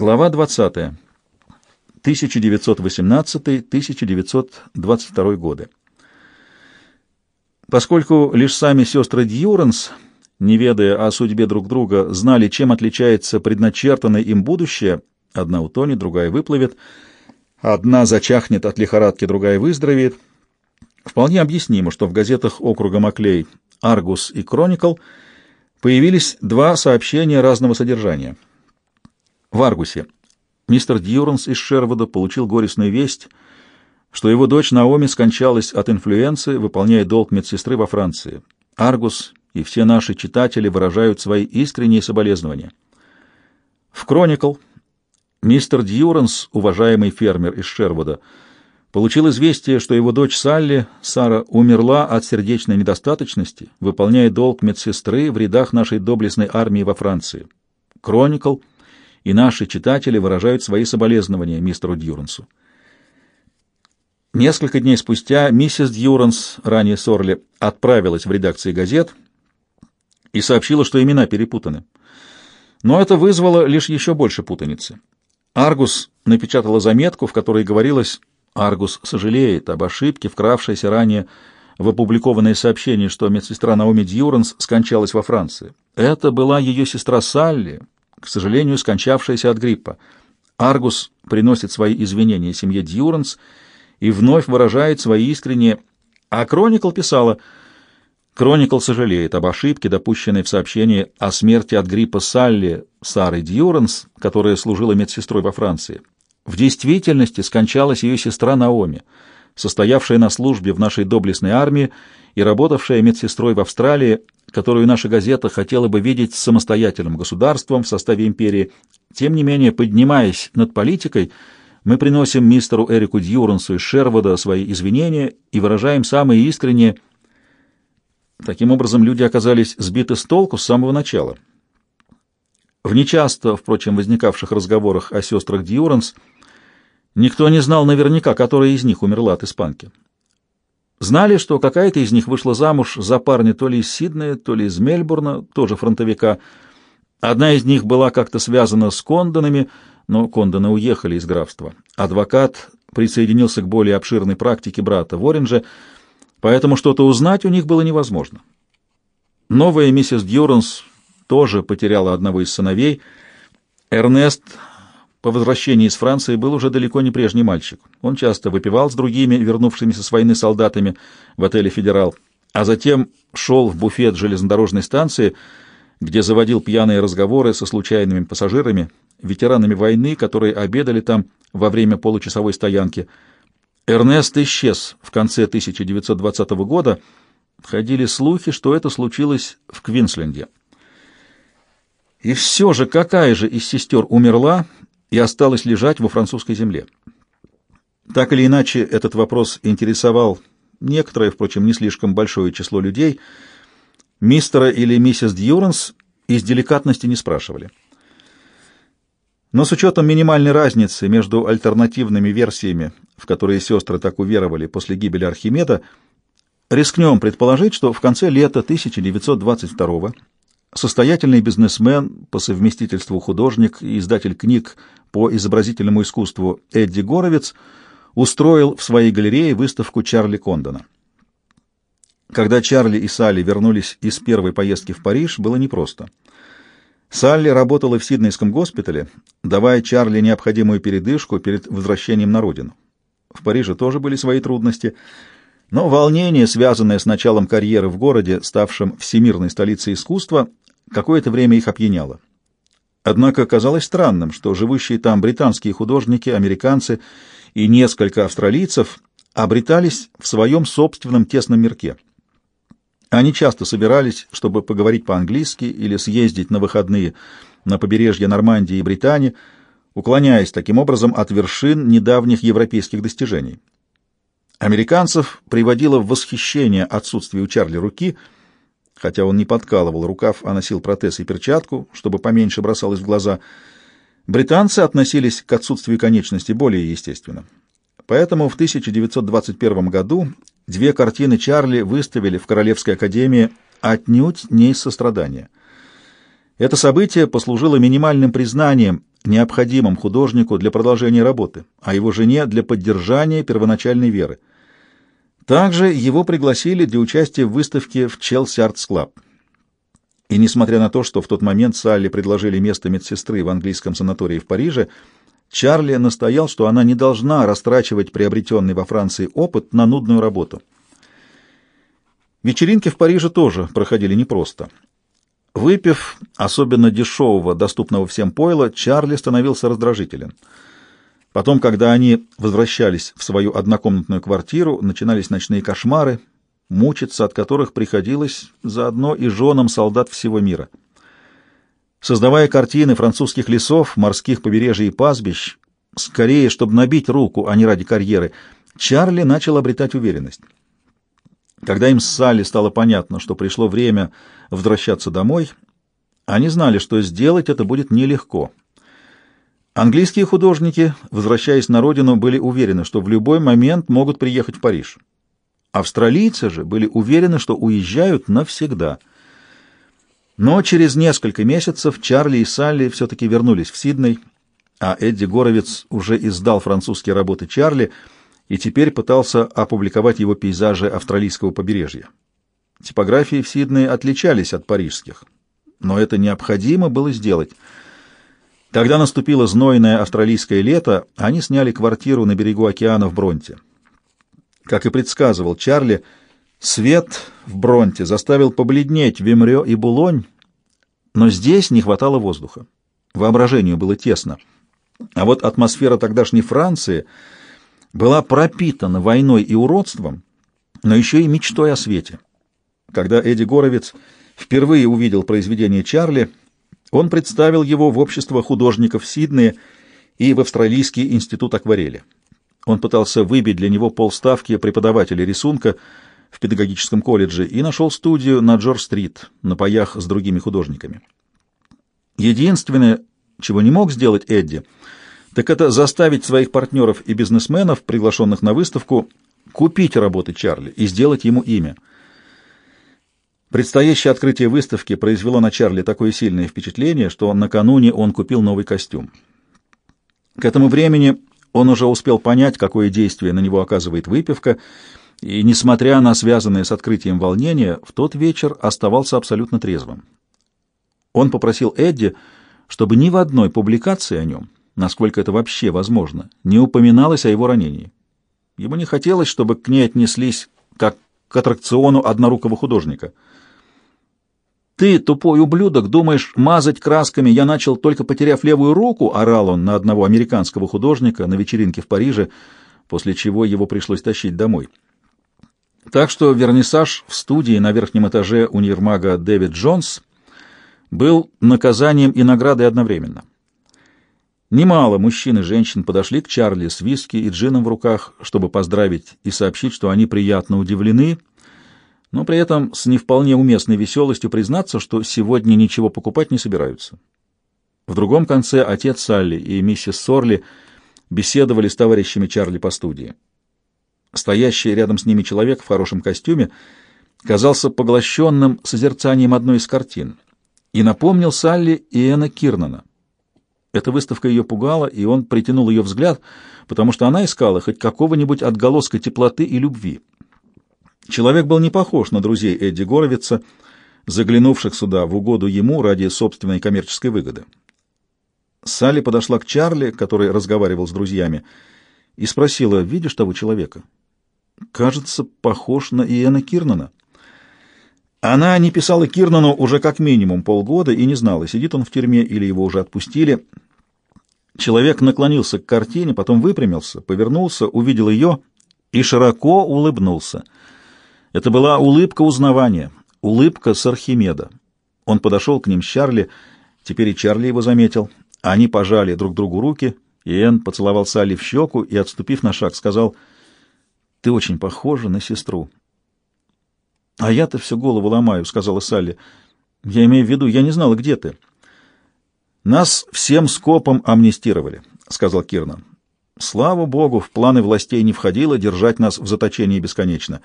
Глава 20. 1918-1922 годы. Поскольку лишь сами сестры Дьюранс, не ведая о судьбе друг друга, знали, чем отличается предначертанное им будущее, одна утонет, другая выплывет, одна зачахнет от лихорадки, другая выздоровеет, вполне объяснимо, что в газетах округа Маклей «Аргус» и «Кроникл» появились два сообщения разного содержания. В Аргусе мистер Дьюранс из Шервуда получил горестную весть, что его дочь Наоми скончалась от инфлюэнции, выполняя долг медсестры во Франции. Аргус и все наши читатели выражают свои искренние соболезнования. В «Кроникл» мистер Дьюранс, уважаемый фермер из Шервуда, получил известие, что его дочь Салли, Сара, умерла от сердечной недостаточности, выполняя долг медсестры в рядах нашей доблестной армии во Франции. «Кроникл» и наши читатели выражают свои соболезнования мистеру Дьюрансу. Несколько дней спустя миссис Дьюранс, ранее Сорли, отправилась в редакции газет и сообщила, что имена перепутаны. Но это вызвало лишь еще больше путаницы. Аргус напечатала заметку, в которой говорилось «Аргус сожалеет об ошибке, вкравшейся ранее в опубликованное сообщение, что медсестра Наоми Дьюранс скончалась во Франции. Это была ее сестра Салли, к сожалению, скончавшаяся от гриппа. Аргус приносит свои извинения семье Дьюранс и вновь выражает свои искренние... А Кроникл писала... Кроникл сожалеет об ошибке, допущенной в сообщении о смерти от гриппа Салли Сары Дьюранс, которая служила медсестрой во Франции. В действительности скончалась ее сестра Наоми, состоявшая на службе в нашей доблестной армии и работавшая медсестрой в Австралии, которую наша газета хотела бы видеть самостоятельным государством в составе империи. Тем не менее, поднимаясь над политикой, мы приносим мистеру Эрику Дьюрансу из Шервуда свои извинения и выражаем самые искренние Таким образом, люди оказались сбиты с толку с самого начала. В нечасто, впрочем, возникавших разговорах о сестрах Дьюранс никто не знал наверняка, которая из них умерла от испанки. Знали, что какая-то из них вышла замуж за парня то ли из Сиднея, то ли из Мельбурна, тоже фронтовика. Одна из них была как-то связана с Кондонами, но Кондоны уехали из графства. Адвокат присоединился к более обширной практике брата в поэтому что-то узнать у них было невозможно. Новая миссис Дьюранс тоже потеряла одного из сыновей. Эрнест по возвращении из Франции был уже далеко не прежний мальчик. Он часто выпивал с другими, вернувшимися с войны солдатами в отеле «Федерал», а затем шел в буфет железнодорожной станции, где заводил пьяные разговоры со случайными пассажирами, ветеранами войны, которые обедали там во время получасовой стоянки – Эрнест исчез в конце 1920 года. Ходили слухи, что это случилось в Квинсленде. И все же, какая же из сестер умерла и осталась лежать во французской земле? Так или иначе, этот вопрос интересовал некоторое, впрочем, не слишком большое число людей. Мистера или миссис Дьюранс из деликатности не спрашивали. Но с учетом минимальной разницы между альтернативными версиями, в которые сестры так уверовали после гибели Архимеда, рискнем предположить, что в конце лета 1922 состоятельный бизнесмен, по совместительству художник и издатель книг по изобразительному искусству Эдди Горовец устроил в своей галерее выставку Чарли Кондона. Когда Чарли и Салли вернулись из первой поездки в Париж, было непросто — Салли работала в Сиднейском госпитале, давая Чарли необходимую передышку перед возвращением на родину. В Париже тоже были свои трудности, но волнение, связанное с началом карьеры в городе, ставшем всемирной столицей искусства, какое-то время их опьяняло. Однако казалось странным, что живущие там британские художники, американцы и несколько австралийцев обретались в своем собственном тесном мирке — они часто собирались, чтобы поговорить по-английски или съездить на выходные на побережье Нормандии и Британии, уклоняясь таким образом от вершин недавних европейских достижений. Американцев приводило в восхищение отсутствие у Чарли руки, хотя он не подкалывал рукав, а носил протез и перчатку, чтобы поменьше бросалось в глаза. Британцы относились к отсутствию конечности более естественно. Поэтому в 1921 году Две картины Чарли выставили в Королевской академии отнюдь не из сострадания. Это событие послужило минимальным признанием, необходимым художнику для продолжения работы, а его жене для поддержания первоначальной веры. Также его пригласили для участия в выставке в Chelsea Arts Club. И несмотря на то, что в тот момент Салли предложили место медсестры в английском санатории в Париже, Чарли настоял, что она не должна растрачивать приобретенный во Франции опыт на нудную работу. Вечеринки в Париже тоже проходили непросто. Выпив особенно дешевого, доступного всем пойла, Чарли становился раздражителен. Потом, когда они возвращались в свою однокомнатную квартиру, начинались ночные кошмары, мучиться от которых приходилось заодно и женам солдат всего мира. Создавая картины французских лесов, морских побережий и пастбищ, скорее, чтобы набить руку, а не ради карьеры, Чарли начал обретать уверенность. Когда им с Салли стало понятно, что пришло время возвращаться домой, они знали, что сделать это будет нелегко. Английские художники, возвращаясь на родину, были уверены, что в любой момент могут приехать в Париж. Австралийцы же были уверены, что уезжают навсегда. Но через несколько месяцев Чарли и Салли все-таки вернулись в Сидней, а Эдди Горовец уже издал французские работы Чарли — и теперь пытался опубликовать его пейзажи австралийского побережья. Типографии в Сиднее отличались от парижских, но это необходимо было сделать. Когда наступило знойное австралийское лето, они сняли квартиру на берегу океана в Бронте. Как и предсказывал Чарли, свет в Бронте заставил побледнеть Вимрё и Булонь, но здесь не хватало воздуха. Воображению было тесно. А вот атмосфера тогдашней Франции — была пропитана войной и уродством, но еще и мечтой о свете. Когда Эдди Горовец впервые увидел произведение Чарли, он представил его в общество художников Сиднея и в Австралийский институт акварели. Он пытался выбить для него полставки преподавателя рисунка в педагогическом колледже и нашел студию на Джордж-стрит, на паях с другими художниками. Единственное, чего не мог сделать Эдди — так это заставить своих партнеров и бизнесменов, приглашенных на выставку, купить работы Чарли и сделать ему имя. Предстоящее открытие выставки произвело на Чарли такое сильное впечатление, что накануне он купил новый костюм. К этому времени он уже успел понять, какое действие на него оказывает выпивка, и, несмотря на связанное с открытием волнение, в тот вечер оставался абсолютно трезвым. Он попросил Эдди, чтобы ни в одной публикации о нем насколько это вообще возможно, не упоминалось о его ранении. Ему не хотелось, чтобы к ней отнеслись как к аттракциону однорукого художника. «Ты, тупой ублюдок, думаешь, мазать красками я начал, только потеряв левую руку?» — орал он на одного американского художника на вечеринке в Париже, после чего его пришлось тащить домой. Так что вернисаж в студии на верхнем этаже универмага «Дэвид Джонс» был наказанием и наградой одновременно. Немало мужчин и женщин подошли к Чарли с виски и джином в руках, чтобы поздравить и сообщить, что они приятно удивлены, но при этом с не вполне уместной веселостью признаться, что сегодня ничего покупать не собираются. В другом конце отец Салли и миссис Сорли беседовали с товарищами Чарли по студии. Стоящий рядом с ними человек в хорошем костюме казался поглощенным созерцанием одной из картин и напомнил Салли и Эна Кирнана. Эта выставка ее пугала, и он притянул ее взгляд, потому что она искала хоть какого-нибудь отголоска теплоты и любви. Человек был не похож на друзей Эдди Горовица, заглянувших сюда в угоду ему ради собственной коммерческой выгоды. Салли подошла к Чарли, который разговаривал с друзьями, и спросила, «Видишь того человека?» «Кажется, похож на Иэна Кирнана». Она не писала Кирнану уже как минимум полгода и не знала, сидит он в тюрьме или его уже отпустили. Человек наклонился к картине, потом выпрямился, повернулся, увидел ее и широко улыбнулся. Это была улыбка узнавания, улыбка с Архимеда. Он подошел к ним с Чарли, теперь и Чарли его заметил. Они пожали друг другу руки, и Энн поцеловал Салли в щеку и, отступив на шаг, сказал, «Ты очень похожа на сестру». «А я-то всю голову ломаю», — сказала Салли. «Я имею в виду, я не знала, где ты». «Нас всем скопом амнистировали», — сказал Кирнан. «Слава богу, в планы властей не входило держать нас в заточении бесконечно.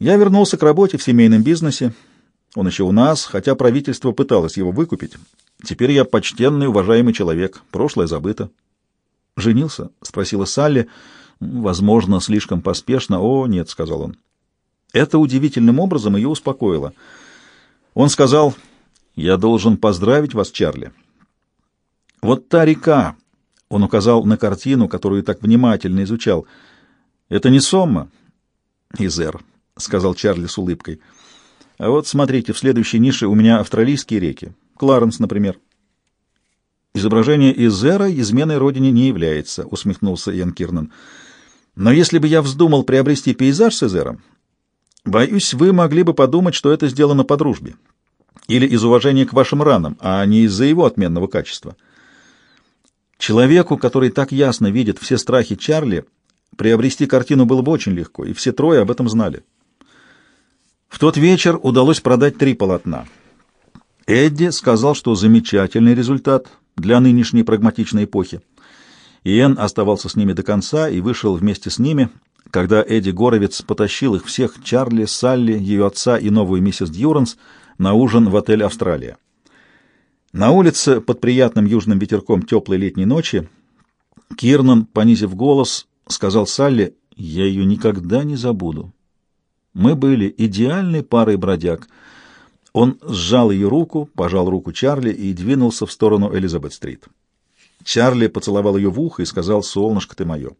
Я вернулся к работе в семейном бизнесе, Он еще у нас, хотя правительство пыталось его выкупить. Теперь я почтенный, уважаемый человек. Прошлое забыто. «Женился?» — спросила Салли. «Возможно, слишком поспешно». «О, нет», — сказал он. Это удивительным образом ее успокоило. Он сказал, «Я должен поздравить вас, Чарли». «Вот та река», — он указал на картину, которую так внимательно изучал, — «это не Сомма?» «Изер», — сказал Чарли с улыбкой. «А вот смотрите, в следующей нише у меня австралийские реки. Кларенс, например». «Изображение Изера изменой родине не является», — усмехнулся Иэн Кирнан. «Но если бы я вздумал приобрести пейзаж с Изером, боюсь, вы могли бы подумать, что это сделано по дружбе или из уважения к вашим ранам, а не из-за его отменного качества». Человеку, который так ясно видит все страхи Чарли, приобрести картину было бы очень легко, и все трое об этом знали. В тот вечер удалось продать три полотна. Эдди сказал, что замечательный результат для нынешней прагматичной эпохи. Иэн оставался с ними до конца и вышел вместе с ними, когда Эдди Горовец потащил их всех, Чарли, Салли, ее отца и новую миссис Дьюранс, на ужин в отель «Австралия». На улице под приятным южным ветерком теплой летней ночи Кирнан, понизив голос, сказал Салли, «Я ее никогда не забуду. Мы были идеальной парой бродяг». Он сжал ее руку, пожал руку Чарли и двинулся в сторону Элизабет-стрит. Чарли поцеловал ее в ухо и сказал, «Солнышко ты мое».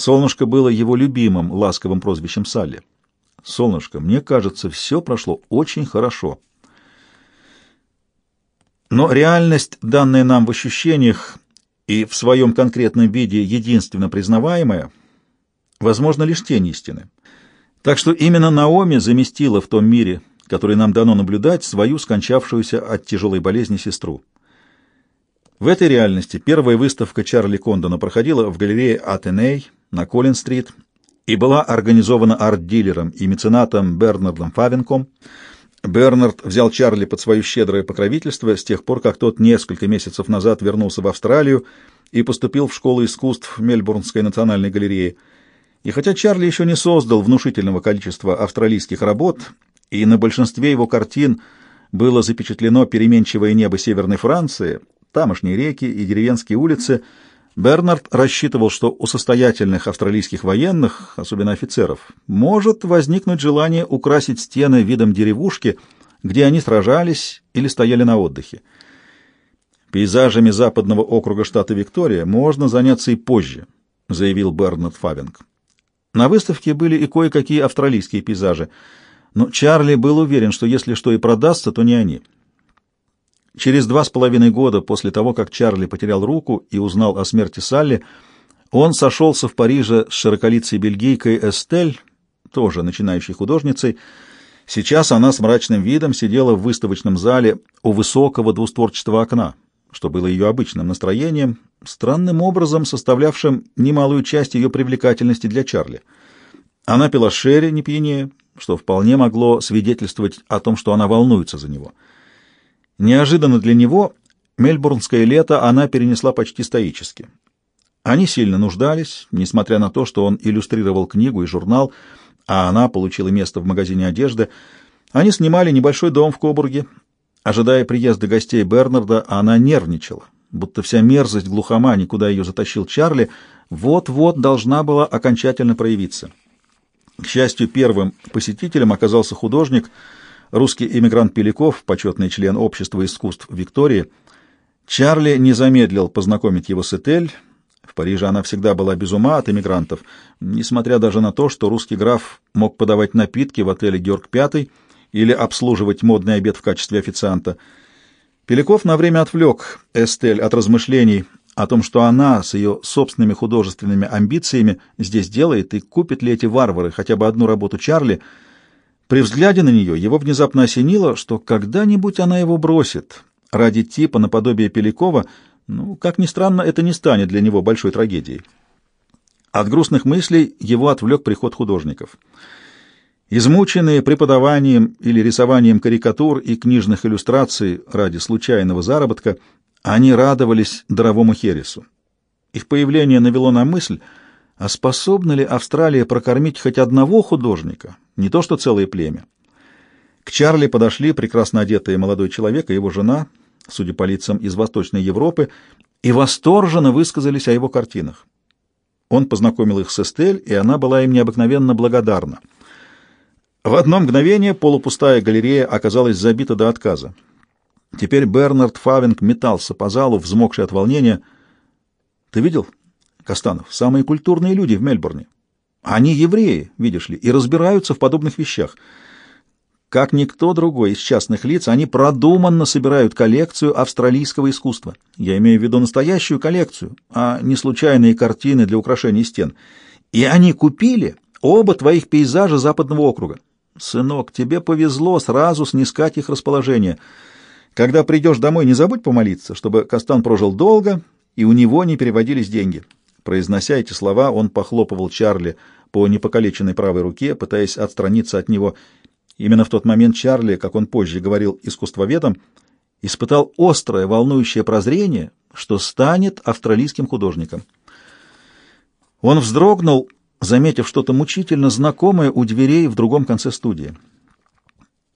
Солнышко было его любимым ласковым прозвищем Салли. «Солнышко, мне кажется, все прошло очень хорошо». Но реальность, данная нам в ощущениях и в своем конкретном виде единственно признаваемая, возможно, лишь тень истины. Так что именно Наоми заместила в том мире, который нам дано наблюдать, свою скончавшуюся от тяжелой болезни сестру. В этой реальности первая выставка Чарли Кондона проходила в галерее Атеней на Коллин-стрит и была организована арт-дилером и меценатом Бернардом Фавенком – Бернард взял Чарли под свое щедрое покровительство с тех пор, как тот несколько месяцев назад вернулся в Австралию и поступил в школу искусств Мельбурнской национальной галереи. И хотя Чарли еще не создал внушительного количества австралийских работ, и на большинстве его картин было запечатлено переменчивое небо Северной Франции, тамошние реки и деревенские улицы, Бернард рассчитывал, что у состоятельных австралийских военных, особенно офицеров, может возникнуть желание украсить стены видом деревушки, где они сражались или стояли на отдыхе. Пейзажами западного округа штата Виктория можно заняться и позже, заявил Бернард Фавинг. На выставке были и кое-какие австралийские пейзажи, но Чарли был уверен, что если что и продастся, то не они. Через два с половиной года после того, как Чарли потерял руку и узнал о смерти Салли, он сошелся в Париже с широколицей бельгийкой Эстель, тоже начинающей художницей. Сейчас она с мрачным видом сидела в выставочном зале у высокого двустворчатого окна, что было ее обычным настроением, странным образом составлявшим немалую часть ее привлекательности для Чарли. Она пила шерри не пьянее, что вполне могло свидетельствовать о том, что она волнуется за него — Неожиданно для него мельбурнское лето она перенесла почти стоически. Они сильно нуждались, несмотря на то, что он иллюстрировал книгу и журнал, а она получила место в магазине одежды. Они снимали небольшой дом в Кобурге. Ожидая приезда гостей Бернарда, она нервничала, будто вся мерзость глухомани, куда ее затащил Чарли, вот-вот должна была окончательно проявиться. К счастью, первым посетителем оказался художник — русский эмигрант Пеляков, почетный член Общества искусств Виктории, Чарли не замедлил познакомить его с Этель. В Париже она всегда была без ума от эмигрантов, несмотря даже на то, что русский граф мог подавать напитки в отеле «Георг V» или обслуживать модный обед в качестве официанта. Пеляков на время отвлек Эстель от размышлений о том, что она с ее собственными художественными амбициями здесь делает и купит ли эти варвары хотя бы одну работу Чарли — при взгляде на нее его внезапно осенило, что когда-нибудь она его бросит. Ради типа наподобие Пелякова, ну, как ни странно, это не станет для него большой трагедией. От грустных мыслей его отвлек приход художников. Измученные преподаванием или рисованием карикатур и книжных иллюстраций ради случайного заработка, они радовались даровому Хересу. Их появление навело на мысль, а способна ли Австралия прокормить хоть одного художника, не то что целое племя? К Чарли подошли прекрасно одетые молодой человек и его жена, судя по лицам из Восточной Европы, и восторженно высказались о его картинах. Он познакомил их с Эстель, и она была им необыкновенно благодарна. В одно мгновение полупустая галерея оказалась забита до отказа. Теперь Бернард Фавинг метался по залу, взмокший от волнения. «Ты видел, Костанов, самые культурные люди в Мельбурне? Они евреи, видишь ли, и разбираются в подобных вещах». Как никто другой из частных лиц, они продуманно собирают коллекцию австралийского искусства. Я имею в виду настоящую коллекцию, а не случайные картины для украшения стен. И они купили оба твоих пейзажа западного округа. Сынок, тебе повезло сразу снискать их расположение. Когда придешь домой, не забудь помолиться, чтобы Кастан прожил долго, и у него не переводились деньги. Произнося эти слова, он похлопывал Чарли по непокалеченной правой руке, пытаясь отстраниться от него, — Именно в тот момент Чарли, как он позже говорил искусствоведом, испытал острое, волнующее прозрение, что станет австралийским художником. Он вздрогнул, заметив что-то мучительно знакомое у дверей в другом конце студии.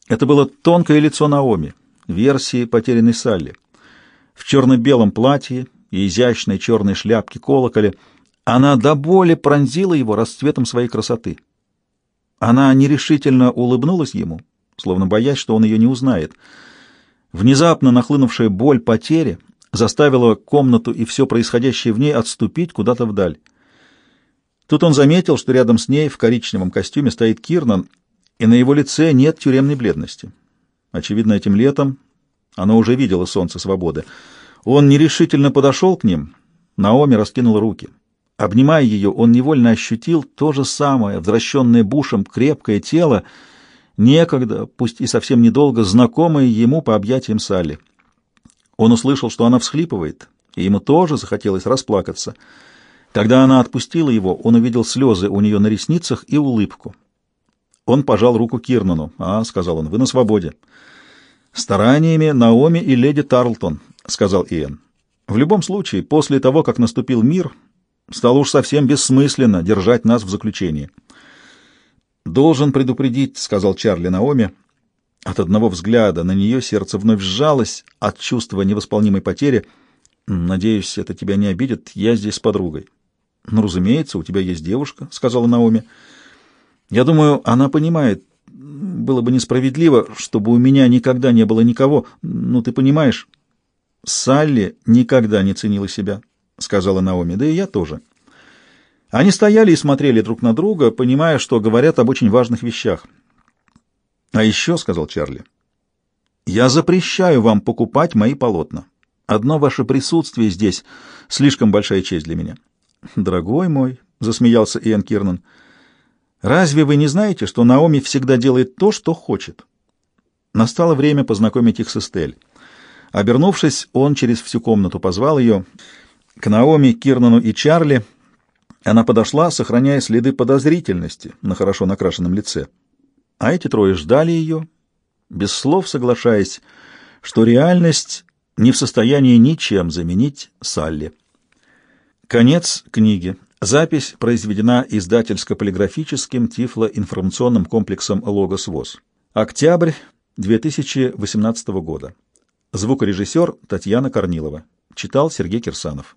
Это было тонкое лицо Наоми, версии потерянной Салли. В черно-белом платье и изящной черной шляпке колоколе она до боли пронзила его расцветом своей красоты. Она нерешительно улыбнулась ему, словно боясь, что он ее не узнает. Внезапно нахлынувшая боль потери заставила комнату и все происходящее в ней отступить куда-то вдаль. Тут он заметил, что рядом с ней в коричневом костюме стоит Кирнан, и на его лице нет тюремной бледности. Очевидно, этим летом она уже видела солнце свободы. Он нерешительно подошел к ним. Наоми раскинула руки. Обнимая ее, он невольно ощутил то же самое, возвращенное Бушем крепкое тело, некогда, пусть и совсем недолго, знакомое ему по объятиям Салли. Он услышал, что она всхлипывает, и ему тоже захотелось расплакаться. Когда она отпустила его, он увидел слезы у нее на ресницах и улыбку. Он пожал руку Кирнану. «А», — сказал он, — «вы на свободе». «Стараниями Наоми и леди Тарлтон», — сказал Иэн. «В любом случае, после того, как наступил мир, Стало уж совсем бессмысленно держать нас в заключении. «Должен предупредить», — сказал Чарли Наоми. От одного взгляда на нее сердце вновь сжалось от чувства невосполнимой потери. «Надеюсь, это тебя не обидит. Я здесь с подругой». «Ну, разумеется, у тебя есть девушка», — сказала Наоми. «Я думаю, она понимает. Было бы несправедливо, чтобы у меня никогда не было никого. Ну, ты понимаешь». Салли никогда не ценила себя. — сказала Наоми, — да и я тоже. Они стояли и смотрели друг на друга, понимая, что говорят об очень важных вещах. «А еще», — сказал Чарли, — «я запрещаю вам покупать мои полотна. Одно ваше присутствие здесь — слишком большая честь для меня». «Дорогой мой», — засмеялся Иэн Кирнан, — «разве вы не знаете, что Наоми всегда делает то, что хочет?» Настало время познакомить их с Эстель. Обернувшись, он через всю комнату позвал ее — к Наоми, Кирнану и Чарли она подошла, сохраняя следы подозрительности на хорошо накрашенном лице. А эти трое ждали ее, без слов соглашаясь, что реальность не в состоянии ничем заменить Салли. Конец книги. Запись произведена издательско-полиграфическим тифлоинформационным комплексом «Логос ВОЗ». Октябрь 2018 года. Звукорежиссер Татьяна Корнилова. Читал Сергей Кирсанов.